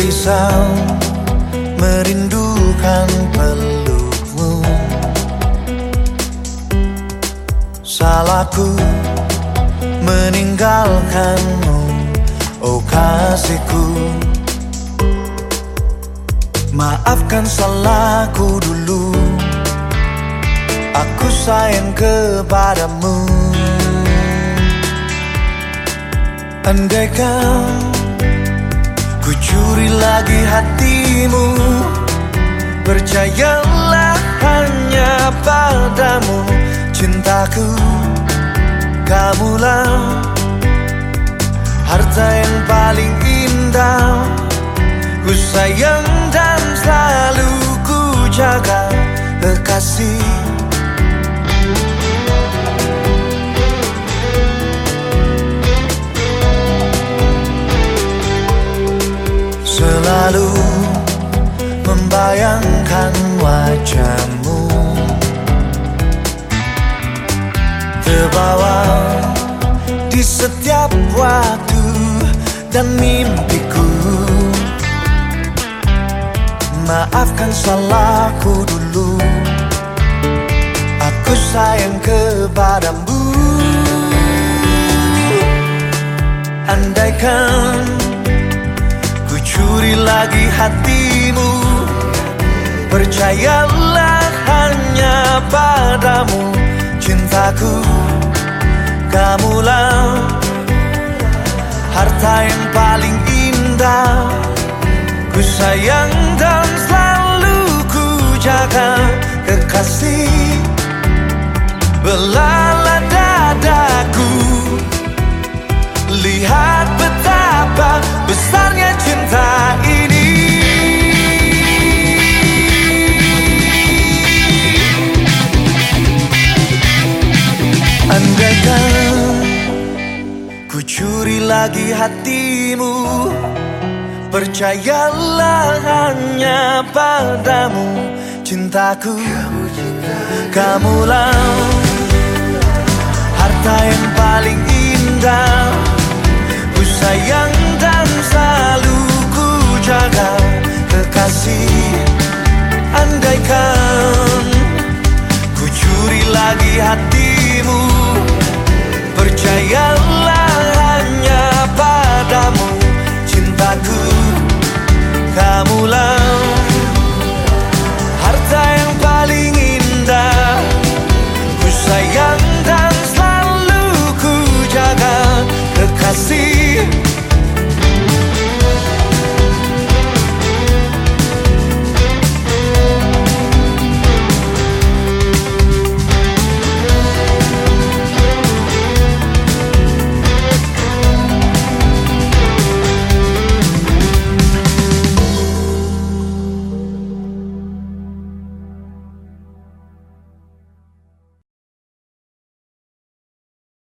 Gelisah merindukan pelukmu. Salahku meninggalkanmu Oh kasihku. Maafkan salahku dulu Aku sayang kepadamu. Andaikan Ku curi lagi hatimu. Percayalah hanya padamu. Cintaku Kamulah Harta yang paling indah. Ku sayang dan selalu ku jaga Kekasih Selalu membayangkan wajahmu. Terbawa di setiap waktu dan mimpiku. Maafkan salahku dulu. Aku sayang kepadamu. Andaikan Curi lagi hatimu. Percayalah hanya padamu. Cintaku Kamulah Harta yang paling indah. Ku sayang dan selalu ku jaga Kekasih. Belala lagi hatimu. Percayalah hanya padamu. Cintaku Kamulah harta yang paling indah. Ku sayang dan selalu ku jaga kekasih. Andaikan ku curi lagi hatimu Percayalah